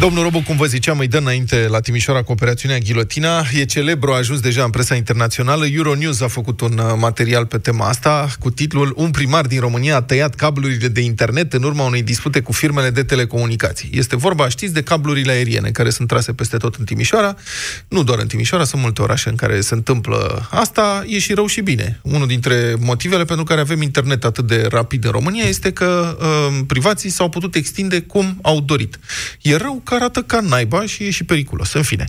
Domnul Robu, cum vă ziceam, îi dă înainte la Timișoara cu operațiunea Ghilotina. E celebru, a ajuns deja în presa internațională. Euronews a făcut un uh, material pe tema asta cu titlul Un primar din România a tăiat cablurile de internet în urma unei dispute cu firmele de telecomunicații. Este vorba, știți, de cablurile aeriene care sunt trase peste tot în Timișoara. Nu doar în Timișoara, sunt multe orașe în care se întâmplă asta. E și rău și bine. Unul dintre motivele pentru care avem internet atât de rapid în România este că uh, privații s-au putut extinde cum au dorit. E rău că arată ca naiba și e și periculos. În fine.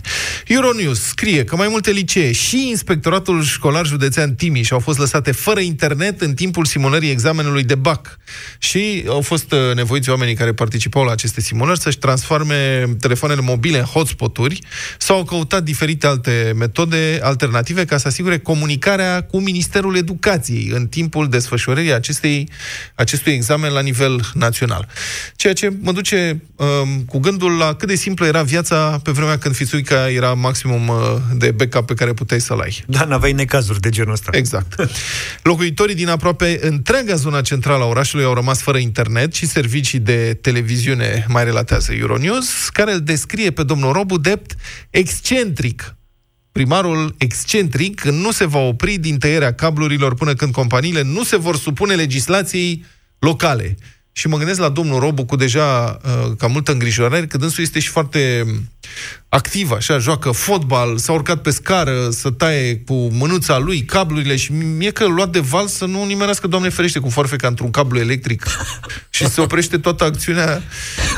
Euronews scrie că mai multe licee și Inspectoratul Școlar Județean Timiș au fost lăsate fără internet în timpul simulării examenului de BAC. Și au fost uh, nevoiți oamenii care participau la aceste simulări să-și transforme telefoanele mobile în hotspoturi sau au căutat diferite alte metode alternative ca să asigure comunicarea cu Ministerul Educației în timpul desfășurării acestei, acestui examen la nivel național. Ceea ce mă duce um, cu gândul la cât de simplă era viața pe vremea când fițuica era maximum uh, de backup pe care puteai să-l ai. Da, n-aveai necazuri de genul ăsta. Exact. Locuitorii din aproape întreaga zona centrală a orașului au rămas fără internet și servicii de televiziune, mai relatează Euronews, care îl descrie pe domnul Robu Dept excentric, primarul excentric nu se va opri din tăierea cablurilor până când companiile nu se vor supune legislației locale. Și mă gândesc la domnul Robu cu deja uh, ca multă îngrijorare, că dânsul este și foarte activ, așa, joacă fotbal, s-a urcat pe scară să taie cu mânuța lui cablurile și mie că luat de val să nu nimerească, Doamne ferește, cu forfeca într-un cablu electric și se oprește toată acțiunea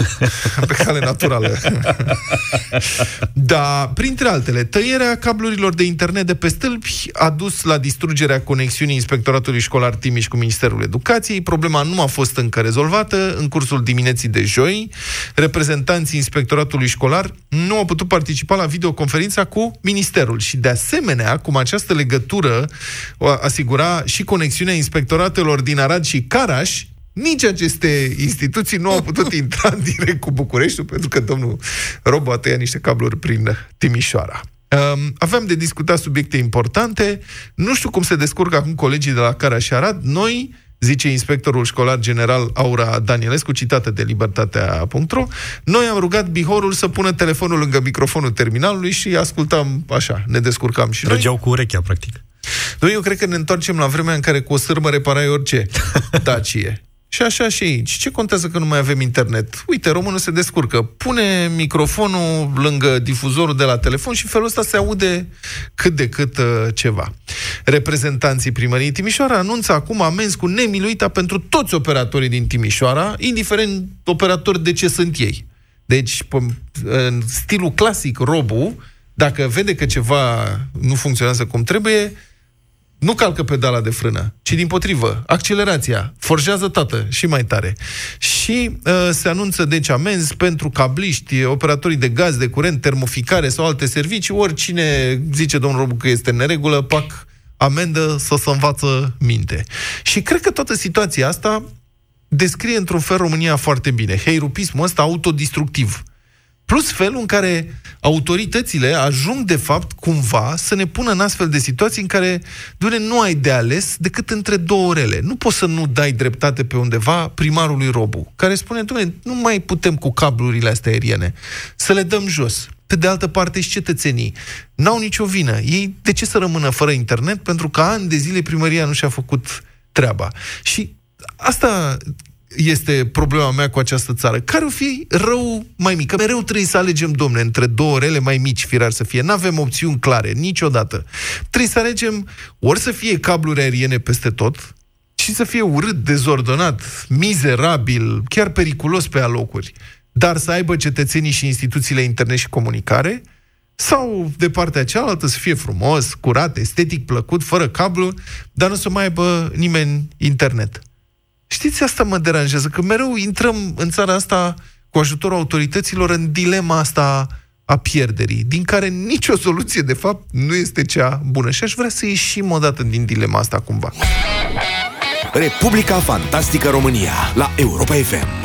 pe cale naturală. da, printre altele, tăierea cablurilor de internet de pe stâlpi a dus la distrugerea conexiunii Inspectoratului Școlar Timiș cu Ministerul Educației. Problema nu a fost încă rezolvată. În cursul dimineții de joi, reprezentanții Inspectoratului Școlar nu au putut participa la videoconferința cu Ministerul. Și de asemenea, cum această legătură asigura și conexiunea inspectoratelor din Arad și Caraș, nici aceste instituții nu au putut intra în direct cu Bucureștiul, pentru că domnul Robo a tăiat niște cabluri prin Timișoara. Um, aveam de discutat subiecte importante. Nu știu cum se descurcă acum colegii de la Caraș și Arad. Noi zice inspectorul școlar general Aura Danielescu, citată de libertatea.ro, noi am rugat Bihorul să pună telefonul lângă microfonul terminalului și ascultam așa, ne descurcam și Trăgeau cu urechea, practic. Noi, eu cred că ne întoarcem la vremea în care cu o sârmă reparai orice. Dacie. Și așa și aici. Ce contează că nu mai avem internet? Uite, românul se descurcă. Pune microfonul lângă difuzorul de la telefon și felul ăsta se aude cât de cât uh, ceva. Reprezentanții primăriei Timișoara anunță acum amenzi cu nemiluita pentru toți operatorii din Timișoara, indiferent operatori de ce sunt ei. Deci, în stilul clasic, robu, dacă vede că ceva nu funcționează cum trebuie, nu calcă pedala de frână, ci din potrivă, accelerația, forjează tată și mai tare. Și uh, se anunță deci amenzi pentru cabliști, operatorii de gaz, de curent, termoficare sau alte servicii, oricine zice domnul Robu că este în neregulă, pac, amendă să se învață minte. Și cred că toată situația asta descrie într-un fel România foarte bine. Heirupismul ăsta autodistructiv plus felul în care autoritățile ajung, de fapt, cumva, să ne pună în astfel de situații în care, dure, nu ai de ales decât între două rele. Nu poți să nu dai dreptate pe undeva primarului Robu, care spune, doamne, nu mai putem cu cablurile astea aeriene, să le dăm jos. Pe de altă parte, și cetățenii n-au nicio vină. Ei de ce să rămână fără internet? Pentru că ani de zile primăria nu și-a făcut treaba. Și asta este problema mea cu această țară. Care o fi rău mai mic? Că mereu trebuie să alegem, domne, între două rele mai mici, firar să fie. Nu avem opțiuni clare, niciodată. Trebuie să alegem ori să fie cabluri aeriene peste tot, și să fie urât, dezordonat, mizerabil, chiar periculos pe alocuri, dar să aibă cetățenii și instituțiile internet și comunicare, sau de partea cealaltă să fie frumos, curat, estetic, plăcut, fără cablu, dar nu să mai aibă nimeni internet. Știți, asta mă deranjează, că mereu intrăm în țara asta cu ajutorul autorităților în dilema asta a pierderii, din care nicio soluție, de fapt, nu este cea bună. Și aș vrea să ieșim odată din dilema asta cumva. Republica Fantastică România la Europa FM.